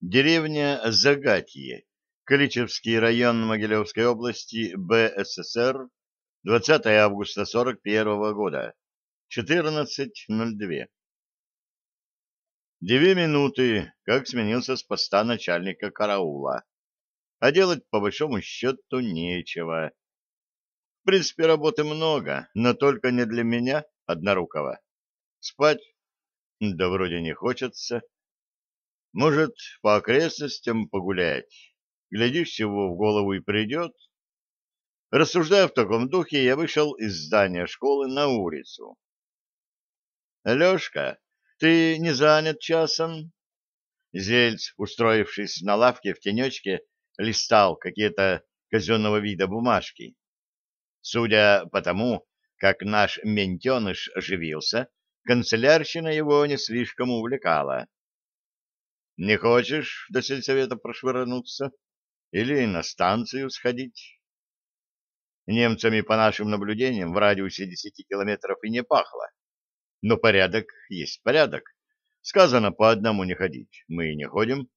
Деревня Загатье, Каличевский район Могилевской области, БССР, 20 августа 41 года, 14.02. Две минуты, как сменился с поста начальника караула. А делать, по большому счету, нечего. В принципе, работы много, но только не для меня, однорукого. Спать? Да вроде не хочется. Может, по окрестностям погулять? Глядишь, чего в голову и придет. Рассуждая в таком духе, я вышел из здания школы на улицу. — Лешка, ты не занят часом? Зельц, устроившись на лавке в тенечке, листал какие-то казенного вида бумажки. Судя по тому, как наш ментеныш оживился, канцелярщина его не слишком увлекала. Не хочешь до сельсовета прошвырнуться? Или на станцию сходить? Немцами, по нашим наблюдениям, в радиусе десяти километров и не пахло. Но порядок есть порядок. Сказано по одному не ходить. Мы и не ходим.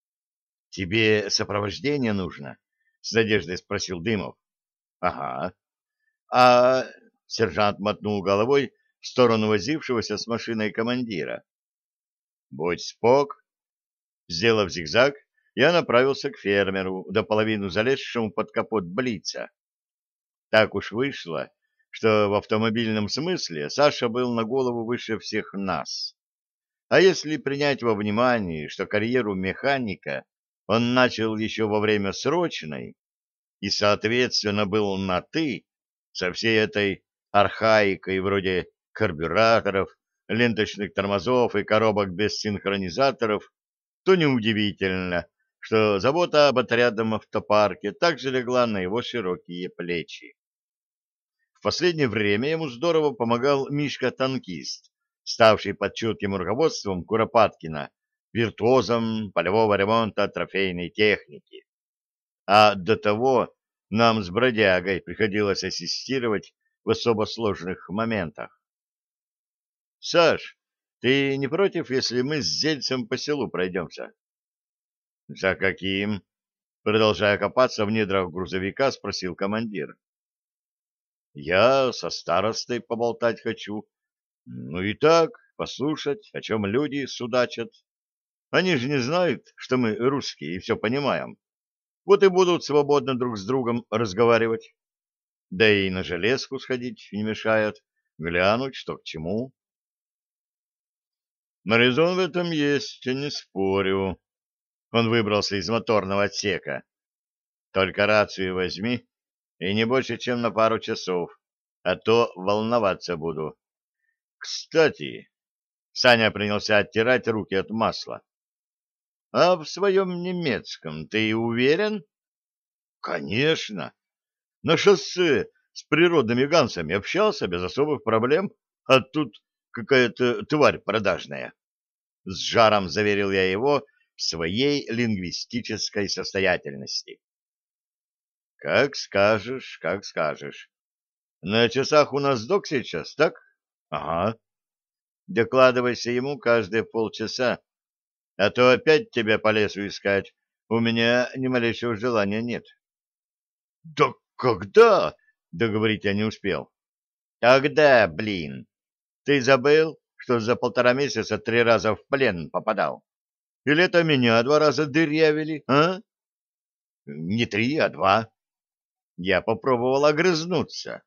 — Тебе сопровождение нужно? — с надеждой спросил Дымов. — Ага. — А... — сержант мотнул головой в сторону возившегося с машиной командира. — Будь спок, Сделав зигзаг, я направился к фермеру, до половины залезшему под капот Блица. Так уж вышло, что в автомобильном смысле Саша был на голову выше всех нас. А если принять во внимание, что карьеру механика он начал еще во время срочной и, соответственно, был на «ты» со всей этой архаикой вроде карбюраторов, ленточных тормозов и коробок без синхронизаторов, то неудивительно, что забота об отрядном автопарке также легла на его широкие плечи. В последнее время ему здорово помогал Мишка-танкист, ставший под чутким руководством Куропаткина виртуозом полевого ремонта трофейной техники. А до того нам с бродягой приходилось ассистировать в особо сложных моментах. — Саш, ты не против, если мы с Зельцем по селу пройдемся? — За каким? — продолжая копаться в недрах грузовика, спросил командир. — Я со старостой поболтать хочу. Ну и так, послушать, о чем люди судачат. Они же не знают, что мы русские и все понимаем. Вот и будут свободно друг с другом разговаривать. Да и на железку сходить не мешает, глянуть, что к чему. Но резон в этом есть, не спорю. Он выбрался из моторного отсека. Только рацию возьми, и не больше, чем на пару часов, а то волноваться буду. Кстати, Саня принялся оттирать руки от масла. А в своем немецком ты уверен? Конечно. На шоссе с природными гансами общался без особых проблем, а тут какая-то тварь продажная. С жаром заверил я его в своей лингвистической состоятельности. Как скажешь, как скажешь. На часах у нас док сейчас, так? Ага. Докладывайся ему каждые полчаса, а то опять тебя по лесу искать. У меня ни малейшего желания нет. Да когда? Договорить я не успел. Когда, блин? Ты забыл, что за полтора месяца три раза в плен попадал? Или это меня два раза дырявили, а? Не три, а два. Я попробовал огрызнуться.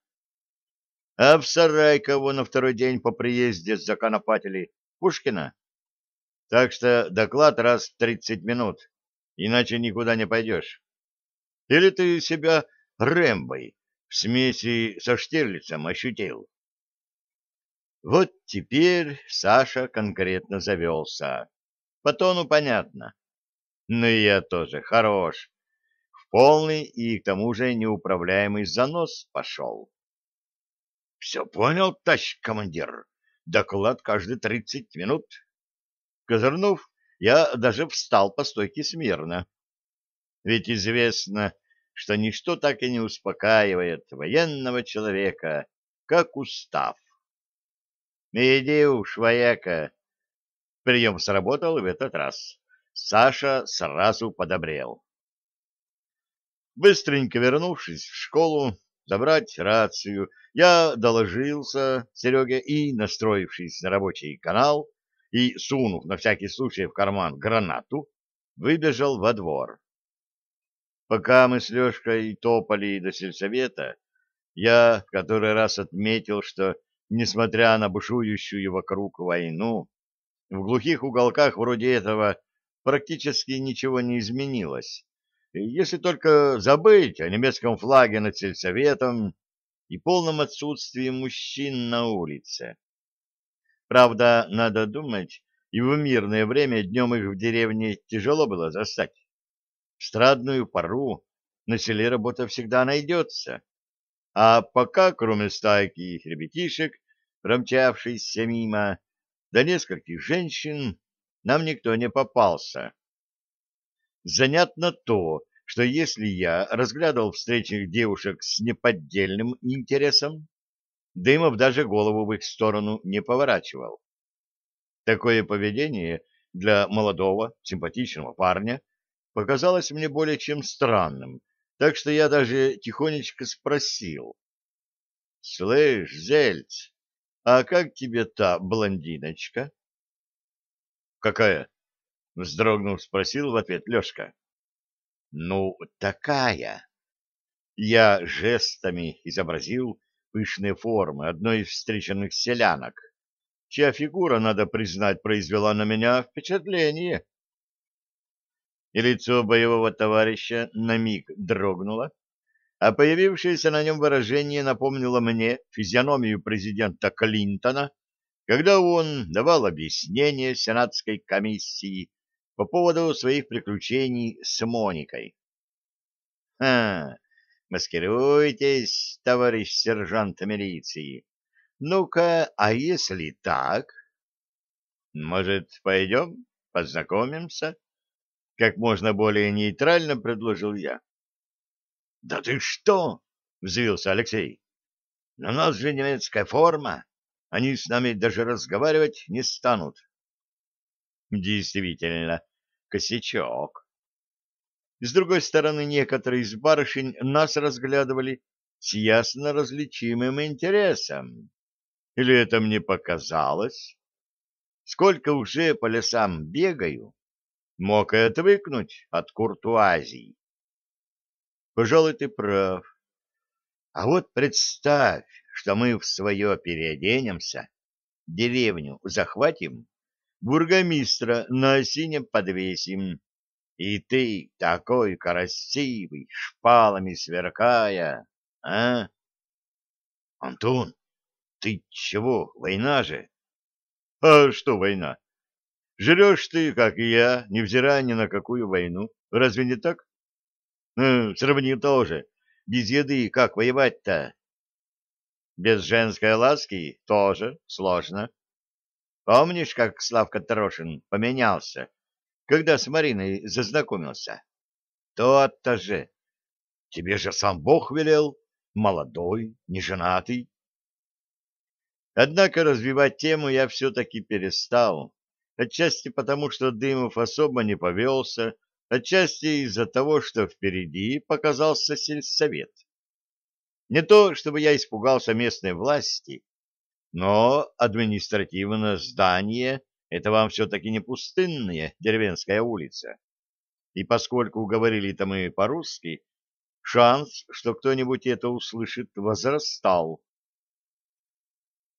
А в сарай кого на второй день по приезде законопатили? Пушкина? Так что доклад раз в тридцать минут, иначе никуда не пойдешь. Или ты себя Рэмбой в смеси со Штирлицем ощутил? Вот теперь Саша конкретно завелся. По тону понятно. Но и я тоже хорош. В полный и к тому же неуправляемый занос пошел. — Все понял, товарищ командир. Доклад каждые тридцать минут. Козырнув, я даже встал по стойке смирно. Ведь известно, что ничто так и не успокаивает военного человека, как устав. Иди уж, вояка. Прием сработал в этот раз. Саша сразу подобрел. Быстренько вернувшись в школу, забрать рацию, я доложился Сереге и, настроившись на рабочий канал и сунув на всякий случай в карман гранату, выбежал во двор. Пока мы с Лешкой топали до сельсовета, я в который раз отметил, что, несмотря на бушующую вокруг войну, в глухих уголках вроде этого практически ничего не изменилось, если только забыть о немецком флаге над сельсоветом и полном отсутствии мужчин на улице. Правда, надо думать, и в мирное время днем их в деревне тяжело было застать. В страдную пару на селе работа всегда найдется. А пока, кроме стайки ребятишек, промчавшейся мимо, да нескольких женщин, нам никто не попался. Занятно то, что если я разглядывал встречных девушек с неподдельным интересом, Дымов даже голову в их сторону не поворачивал. Такое поведение для молодого, симпатичного парня показалось мне более чем странным, так что я даже тихонечко спросил. — Слышь, Зельц, а как тебе та блондиночка? — Какая? — вздрогнув, спросил в ответ Лешка. — Ну, такая. Я жестами изобразил пышные формы одной из встреченных селянок, чья фигура, надо признать, произвела на меня впечатление. И лицо боевого товарища на миг дрогнуло, а появившееся на нем выражение напомнило мне физиономию президента Клинтона, когда он давал объяснение сенатской комиссии по поводу своих приключений с Моникой. «Ха, маскируйтесь, товарищ сержант милиции. Ну-ка, а если так? Может, пойдем, познакомимся?» Как можно более нейтрально предложил я. «Да ты что?» — взвился Алексей. «На нас же немецкая форма. Они с нами даже разговаривать не станут». Действительно, косячок. С другой стороны, некоторые из барышень нас разглядывали с ясно различимым интересом. Или это мне показалось? Сколько уже по лесам бегаю, мог и отвыкнуть от куртуазии. Пожалуй, ты прав. А вот представь, что мы в свое переоденемся, деревню захватим бургомистра на осине подвесим. И ты такой красивый, шпалами сверкая, а? Антон, ты чего, война же? А что война? Жрешь ты, как и я, невзирая ни на какую войну. Разве не так? Ну, сравни тоже. Без еды как воевать-то? Без женской ласки тоже сложно. Помнишь, как Славка Трошин поменялся, когда с Мариной зазнакомился? То-то же. Тебе же сам Бог велел, молодой, неженатый. Однако развивать тему я все-таки перестал, отчасти потому, что Дымов особо не повелся, отчасти из-за того, что впереди показался сельсовет. Не то, чтобы я испугался местной власти, но административное здание — это вам все-таки не пустынная деревенская улица. И поскольку говорили-то мы по-русски, шанс, что кто-нибудь это услышит, возрастал.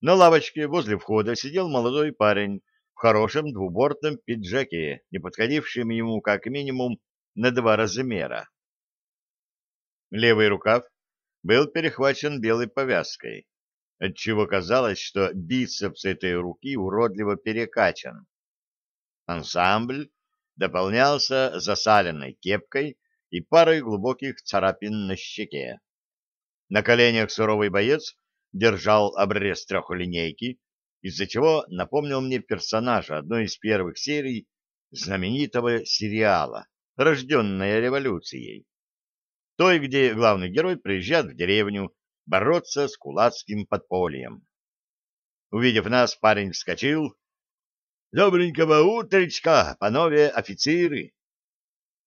На лавочке возле входа сидел молодой парень хорошем двубортном пиджаке, не подходившем ему как минимум на два размера. Левый рукав был перехвачен белой повязкой отчего казалось, что бицепс этой руки уродливо перекачан. Ансамбль дополнялся засаленной кепкой и парой глубоких царапин на щеке. На коленях суровый боец держал обрез трехлинейки, из-за чего напомнил мне персонажа одной из первых серий знаменитого сериала «Рожденная революцией». Той, где главный герой приезжает в деревню бороться с кулацким подпольем. Увидев нас, парень вскочил. Добренького утречка, панове офицеры.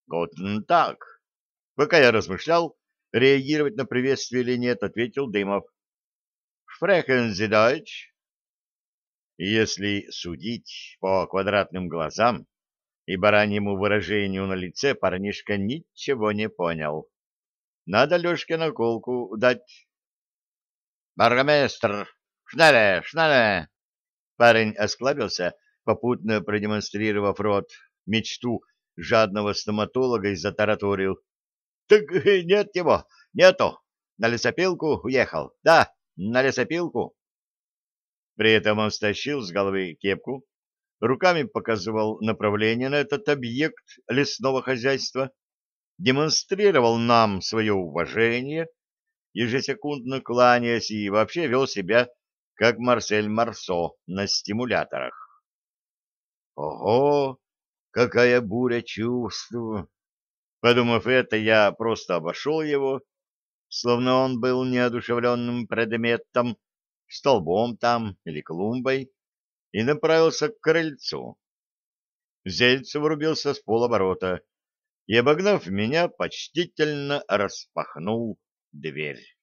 Готен так. Пока я размышлял, реагировать на приветствие или нет, ответил Дымов. Шпрехен Deutsch? Если судить по квадратным глазам и бараньему выражению на лице, парнишка ничего не понял. Надо Лешке наколку дать. «Баргоместр! Шнале! Шнале!» Парень осклабился, попутно продемонстрировав рот, мечту жадного стоматолога и затараторил. — Так нет его, нету. На лесопилку уехал. Да, на лесопилку. При этом он стащил с головы кепку, руками показывал направление на этот объект лесного хозяйства, демонстрировал нам свое уважение, ежесекундно кланяясь и вообще вел себя, как Марсель Марсо на стимуляторах. Ого, какая буря чувств! Подумав это, я просто обошел его, словно он был неодушевленным предметом, столбом там или клумбой, и направился к крыльцу. Зельцев врубился с полоборота и, обогнав меня, почтительно распахнул дверь.